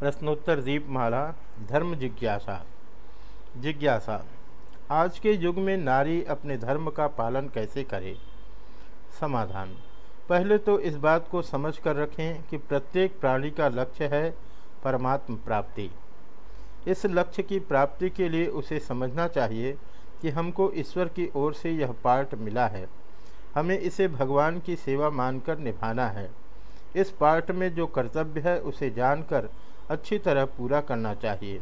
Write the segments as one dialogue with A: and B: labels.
A: प्रश्नोत्तर दीपमाला धर्म जिज्ञासा। जिज्ञासा, आज के युग में नारी अपने धर्म का पालन कैसे करे? समाधान, पहले तो इस बात को समझ कर रखें कि प्रत्येक प्राणी का लक्ष्य है परमात्म प्राप्ति। इस लक्ष्य की प्राप्ति के लिए उसे समझना चाहिए कि हमको ईश्वर की ओर से यह पार्ट मिला है। हमें इसे भगवान की सेवा मानकर निभाना है। इस पार्ट में जो कर्तव्य है उसे जानकर अच्छी तरह पूरा करना चाहिए।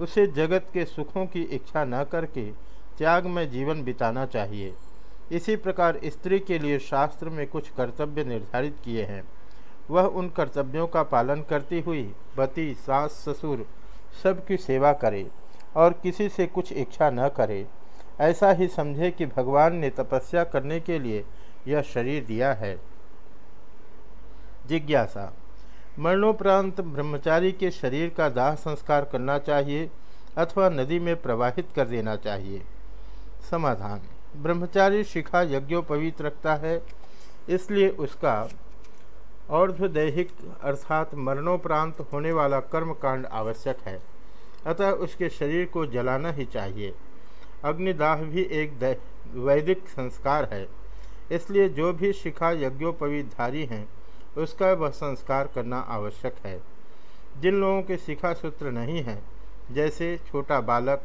A: उसे जगत के सुखों की इच्छा न करके त्याग में जीवन बिताना चाहिए। इसी प्रकार स्त्री के लिए शास्त्र में कुछ कर्तव्य निर्धारित किए हैं। वह उन कर्तव्यों का पालन करती हुई, पति, सास, ससुर, सबकी सेवा करे और किसी से कुछ इच्छा न करे। ऐसा ही समझे कि भगवान ने तपस्या करने के लिए यह शरीर दिया है। जिज्ञासा मरणोपरांत ब्रह्मचारी के शरीर का दाह संस्कार करना चाहिए अथवा नदी में प्रवाहित कर देना चाहिए। समाधान। ब्रह्मचारी शिखा यज्ञोपवीत रखता है, इसलिए उसका अर्धदैहिक अर्थात मरणोपरांत होने वाला कर्मकांड आवश्यक है। अतः उसके शरीर को जलाना ही चाहिए। अग्निदाह भी एक वैदिक संस्कार है, इसलिए जो भी शिखा यज्ञोपवीतधारी हैं उसका वह संस्कार करना आवश्यक है। जिन लोगों के शिखा सूत्र नहीं हैं, जैसे छोटा बालक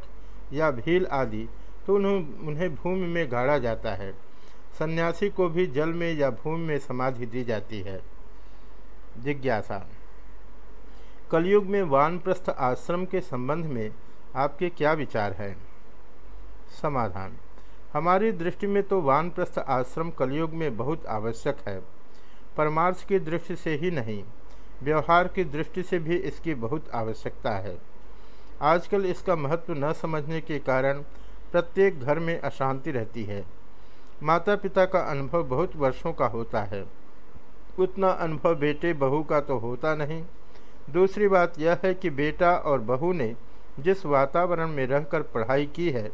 A: या भील आदि तो उन्हें उन्हें भूमि में गाड़ा जाता है। सन्यासी को भी जल में या भूमि में समाधि दी जाती है। जिज्ञासा। कलयुग में वानप्रस्थ आश्रम के संबंध में आपके क्या विचार हैं? समाधान। हमारी दृष्टि में तो वानप्रस्थ आश्रम कलयुग में बहुत आवश्यक है। परमार्थ की दृष्टि से ही नहीं, व्यवहार की दृष्टि से भी इसकी बहुत आवश्यकता है। आजकल इसका महत्व न समझने के कारण प्रत्येक घर में अशांति रहती है। माता पिता का अनुभव बहुत वर्षों का होता है। उतना अनुभव बेटे बहू का तो होता नहीं। दूसरी बात यह है कि बेटा और बहू ने जिस वातावरण में रहकर पढ़ाई की है,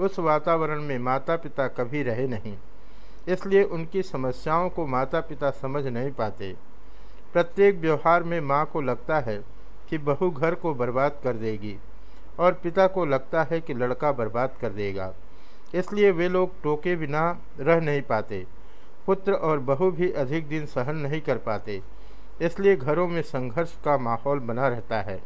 A: उस वातावरण में माता पिता कभी रहे नहीं। इसलिए उनकी समस्याओं को माता पिता समझ नहीं पाते। प्रत्येक व्यवहार में माँ को लगता है कि बहू घर को बर्बाद कर देगी और पिता को लगता है कि लड़का बर्बाद कर देगा। इसलिए वे लोग टोके बिना रह नहीं पाते। पुत्र और बहू भी अधिक दिन सहन नहीं कर पाते। इसलिए घरों में संघर्ष का माहौल बना रहता है।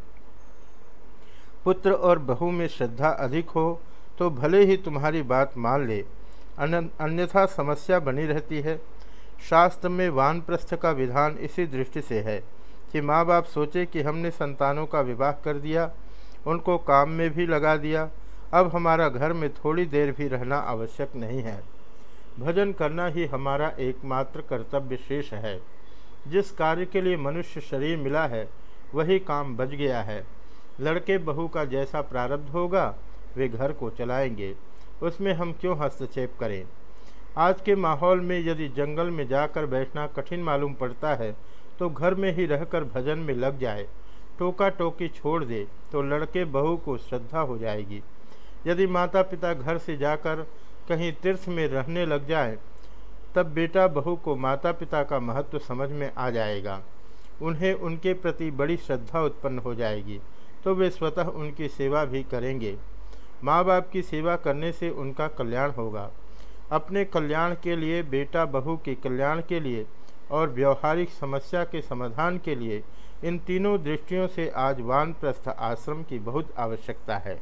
A: पुत्र और बहू में श्रद्धा अधिक हो तो भले ही तुम्हारी बात मान ले अन्यथा समस्या बनी रहती है। शास्त्र में वानप्रस्थ का विधान इसी दृष्टि से है कि माँ बाप सोचे कि हमने संतानों का विवाह कर दिया, उनको काम में भी लगा दिया, अब हमारा घर में थोड़ी देर भी रहना आवश्यक नहीं है। भजन करना ही हमारा एकमात्र कर्तव्य शेष है। जिस कार्य के लिए मनुष्य शरीर मिला है, वही काम बच गया है। लड़के बहू का जैसा प्रारब्ध होगा, वे घर को चलाएँगे। उसमें हम क्यों हस्तक्षेप करें? आज के माहौल में यदि जंगल में जाकर बैठना कठिन मालूम पड़ता है तो घर में ही रहकर भजन में लग जाए। टोका टोकी छोड़ दे तो लड़के बहू को श्रद्धा हो जाएगी। यदि माता पिता घर से जाकर कहीं तीर्थ में रहने लग जाए, तब बेटा बहू को माता पिता का महत्व समझ में आ जाएगा। उन्हें उनके प्रति बड़ी श्रद्धा उत्पन्न हो जाएगी तो वे स्वतः उनकी सेवा भी करेंगे। माँ बाप की सेवा करने से उनका कल्याण होगा। अपने कल्याण के लिए, बेटा बहू के कल्याण के लिए और व्यवहारिक समस्या के समाधान के लिए इन तीनों दृष्टियों से आज वानप्रस्थ आश्रम की बहुत आवश्यकता है।